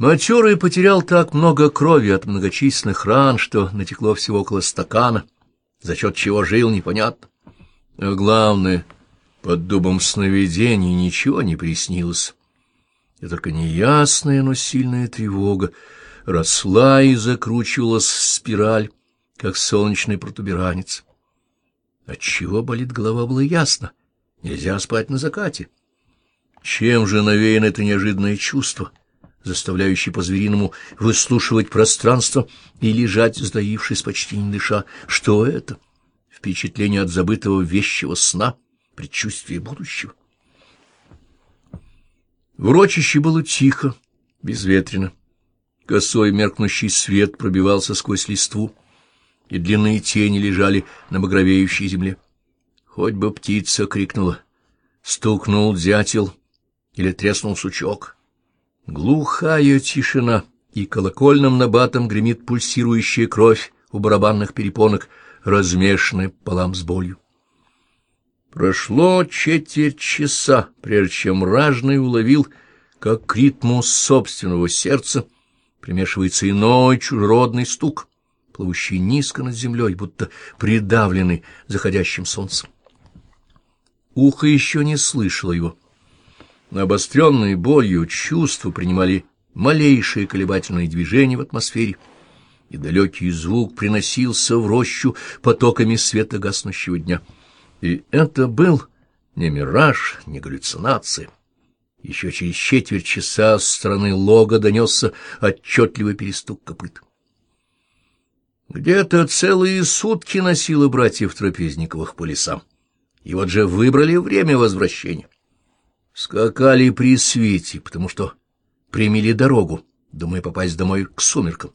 Матерый потерял так много крови от многочисленных ран, что натекло всего около стакана, за счет чего жил, непонятно. А главное, под дубом сновидений ничего не приснилось. И только неясная, но сильная тревога росла и закручивалась в спираль, как солнечный протуберанец. Отчего болит голова, было ясно. Нельзя спать на закате. Чем же навеяно это неожиданное чувство — заставляющий по-звериному выслушивать пространство и лежать, сдаившись почти не дыша. Что это? Впечатление от забытого вещего сна, предчувствие будущего. В рочище было тихо, безветренно. Косой меркнущий свет пробивался сквозь листву, и длинные тени лежали на багровеющей земле. Хоть бы птица крикнула, стукнул дятел или треснул сучок — Глухая тишина, и колокольным набатом гремит пульсирующая кровь у барабанных перепонок, размешанная полам с болью. Прошло четверть часа, прежде чем ражный уловил, как к ритму собственного сердца примешивается иной чужеродный стук, плывущий низко над землей, будто придавленный заходящим солнцем. Ухо еще не слышало его — Обостренные болью чувства принимали малейшие колебательные движения в атмосфере, и далекий звук приносился в рощу потоками света гаснущего дня. И это был не мираж, не галлюцинация. Еще через четверть часа с стороны лога донесся отчетливый перестук копыт. Где-то целые сутки носило братьев Трапезниковых по лесам, и вот же выбрали время возвращения. Скакали при свете, потому что примели дорогу, думая попасть домой к сумеркам.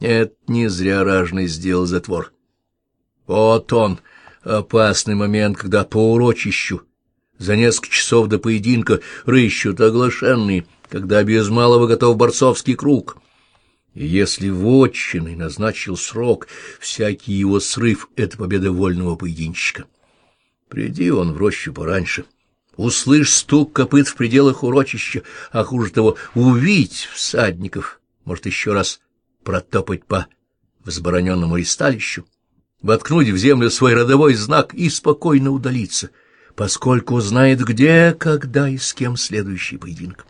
Нет, не зря ражный сделал затвор. Вот он, опасный момент, когда по урочищу за несколько часов до поединка рыщут оглашенные, когда без малого готов борцовский круг. И если вотчиной назначил срок, всякий его срыв — это победа вольного поединщика. Приди он в рощу пораньше — услышь стук копыт в пределах урочища, а хуже того, увидеть всадников, может, еще раз протопать по взбороненному ристалищу, воткнуть в землю свой родовой знак и спокойно удалиться, поскольку знает, где, когда и с кем следующий поединок.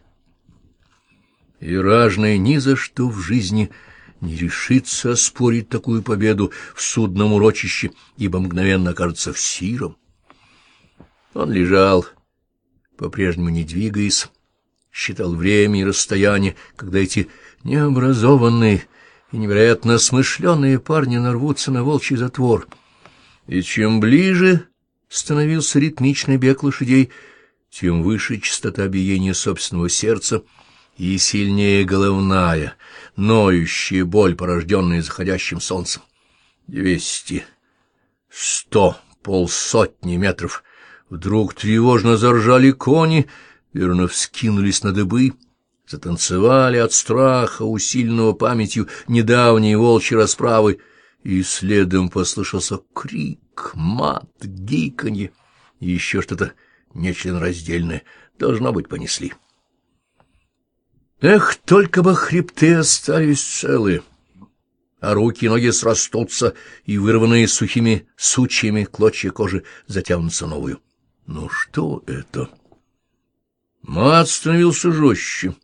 И ражный ни за что в жизни не решится спорить такую победу в судном урочище, ибо мгновенно окажется в сиром. Он лежал по-прежнему не двигаясь, считал время и расстояние, когда эти необразованные и невероятно смышленые парни нарвутся на волчий затвор. И чем ближе становился ритмичный бег лошадей, тем выше частота биения собственного сердца и сильнее головная, ноющая боль, порожденная заходящим солнцем. Двести, сто, полсотни метров — Вдруг тревожно заржали кони, верно вскинулись на дыбы, затанцевали от страха, усиленного памятью недавней волчьей расправы, и следом послышался крик, мат, гиканье и еще что-то нечленораздельное. Должно быть, понесли. Эх, только бы хребты остались целые! а руки и ноги срастутся, и вырванные сухими сучьями клочья кожи затянутся новую. Ну что это? Мат становился жестче.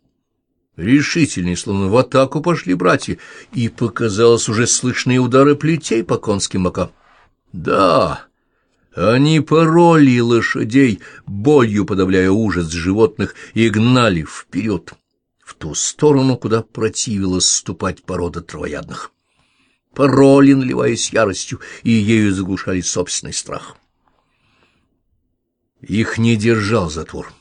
Решительнее, словно в атаку пошли братья, и показалось уже слышные удары плетей по конским бокам. Да, они пороли лошадей, болью подавляя ужас животных, и гнали вперед, в ту сторону, куда противилась ступать порода травоядных. Пороли, наливаясь яростью, и ею заглушали собственный страх. Их не держал затвор.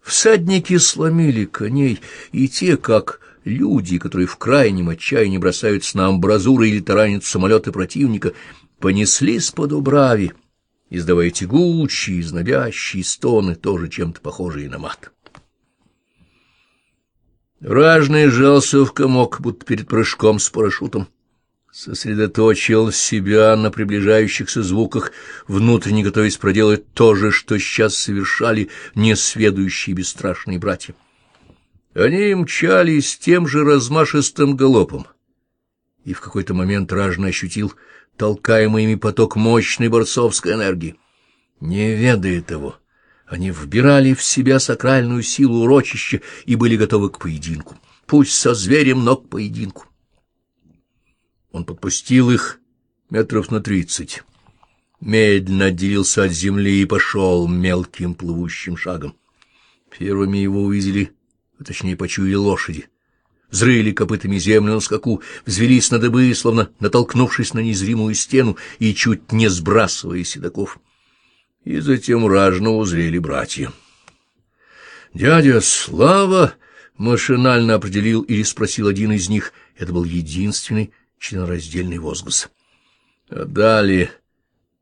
Всадники сломили коней, и те, как люди, которые в крайнем отчаянии бросаются на амбразуры или таранят самолеты противника, понеслись по Дубраве, издавая тягучие, знобящие стоны, тоже чем-то похожие на мат. Ражный сжался в комок, будто перед прыжком с парашютом сосредоточил себя на приближающихся звуках, внутренне готовясь проделать то же, что сейчас совершали несведущие бесстрашные братья. Они мчались тем же размашистым галопом, и в какой-то момент ражно ощутил толкаемый ими поток мощной борцовской энергии. Не ведая того, они вбирали в себя сакральную силу урочища и были готовы к поединку. Пусть со зверем, но к поединку. Он подпустил их метров на тридцать. Медленно отделился от земли и пошел мелким плывущим шагом. Первыми его увидели, а точнее почуяли лошади. Взрыли копытами землю на скаку, взвелись на дыбы, словно натолкнувшись на незримую стену и чуть не сбрасывая седаков и затем ражно узрели братья. «Дядя Слава!» — машинально определил или спросил один из них. Это был единственный членораздельный возглас. А далее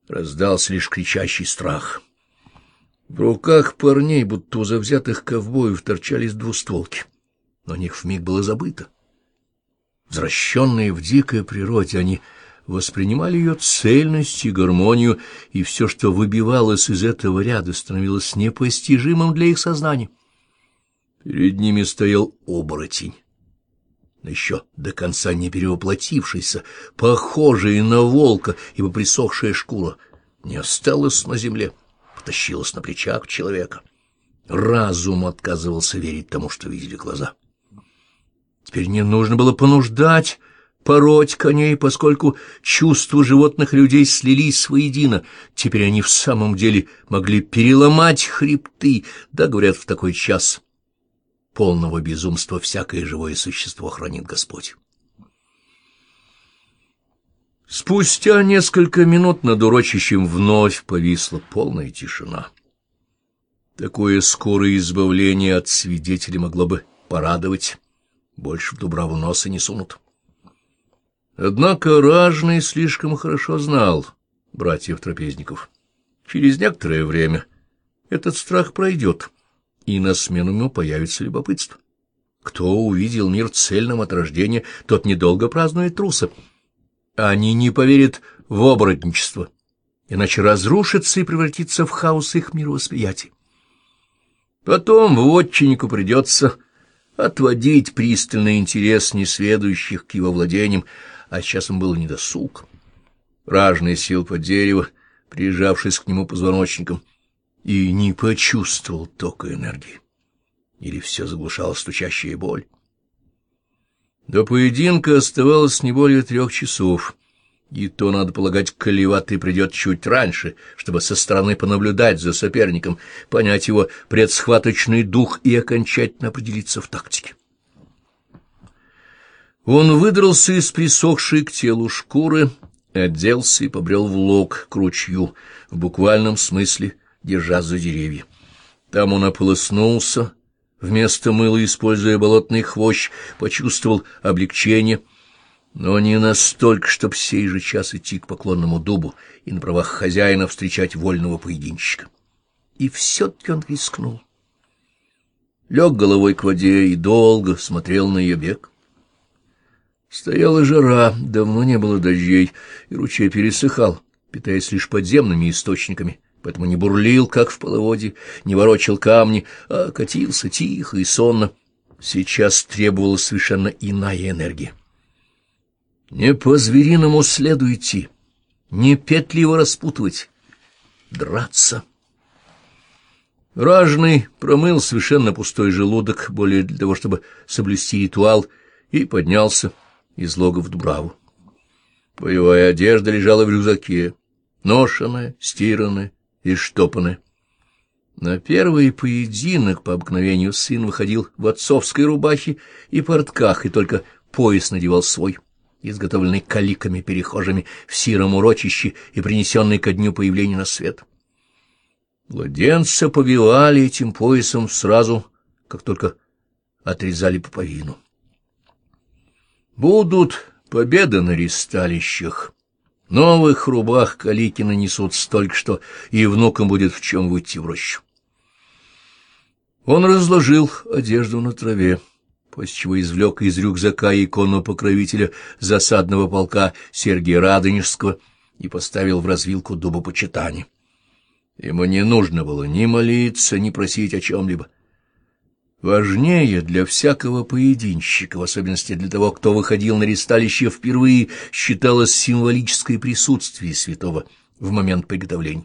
раздался лишь кричащий страх. В руках парней, будто у завзятых ковбоев, торчались двустволки, но о них вмиг было забыто. Возвращенные в дикой природе, они воспринимали ее цельность и гармонию, и все, что выбивалось из этого ряда, становилось непостижимым для их сознания. Перед ними стоял оборотень, но еще до конца не перевоплотившийся, похожий на волка, ибо присохшая шкура не осталась на земле, потащилась на плечах человека. Разум отказывался верить тому, что видели глаза. Теперь не нужно было понуждать пороть коней, поскольку чувства животных людей слились воедино. Теперь они в самом деле могли переломать хребты, да, говорят, в такой час полного безумства всякое живое существо хранит Господь. Спустя несколько минут над урочищем вновь повисла полная тишина. Такое скорое избавление от свидетелей могло бы порадовать. Больше в Дубраву носа не сунут. Однако Ражный слишком хорошо знал братьев-трапезников. Через некоторое время этот страх пройдет, и на смену ему появится любопытство. Кто увидел мир цельным от рождения, тот недолго празднует труса. Они не поверят в оборотничество, иначе разрушится и превратится в хаос их мировосприятия. Потом вотчиннику придется отводить пристальный интерес несведущих к его владениям, а сейчас им было недосуг. Ражный сел под дерево, прижавшись к нему позвоночником, и не почувствовал тока энергии. Или все заглушала стучащая боль. До поединка оставалось не более трех часов, и то, надо полагать, Колеватый придет чуть раньше, чтобы со стороны понаблюдать за соперником, понять его предсхваточный дух и окончательно определиться в тактике. Он выдрался из присохшей к телу шкуры, оделся и побрел в лог к ручью, в буквальном смысле держа за деревья. Там он ополоснулся, вместо мыла, используя болотный хвощ, почувствовал облегчение, но не настолько, чтобы сей же час идти к поклонному дубу и на правах хозяина встречать вольного поединщика. И все-таки он рискнул. Лег головой к воде и долго смотрел на ее бег. Стояла жара, давно не было дождей, и ручей пересыхал, питаясь лишь подземными источниками, поэтому не бурлил, как в половоде, не ворочал камни, а катился тихо и сонно. Сейчас требовалась совершенно иная энергия. Не по-звериному следу идти, не петли его распутывать, драться. Ражный промыл совершенно пустой желудок, более для того, чтобы соблюсти ритуал, и поднялся, из лога в Дубраву. Боевая одежда лежала в рюкзаке, ношеная, стиранная и штопанная. На первый поединок по обыкновению сын выходил в отцовской рубахе и портках, и только пояс надевал свой, изготовленный каликами-перехожими в сиром урочище и принесенный ко дню появления на свет. Младенца повивали этим поясом сразу, как только отрезали пуповину. Будут победы на ристалищах. Новых рубах Каликина несут столько, что и внукам будет в чем выйти в рощу. Он разложил одежду на траве, после чего извлек из рюкзака икону покровителя засадного полка Сергия Радонежского и поставил в развилку дубопочитания. Ему не нужно было ни молиться, ни просить о чем-либо. Важнее для всякого поединщика, в особенности для того, кто выходил на ресталище впервые, считалось символическое присутствие святого в момент приготовления.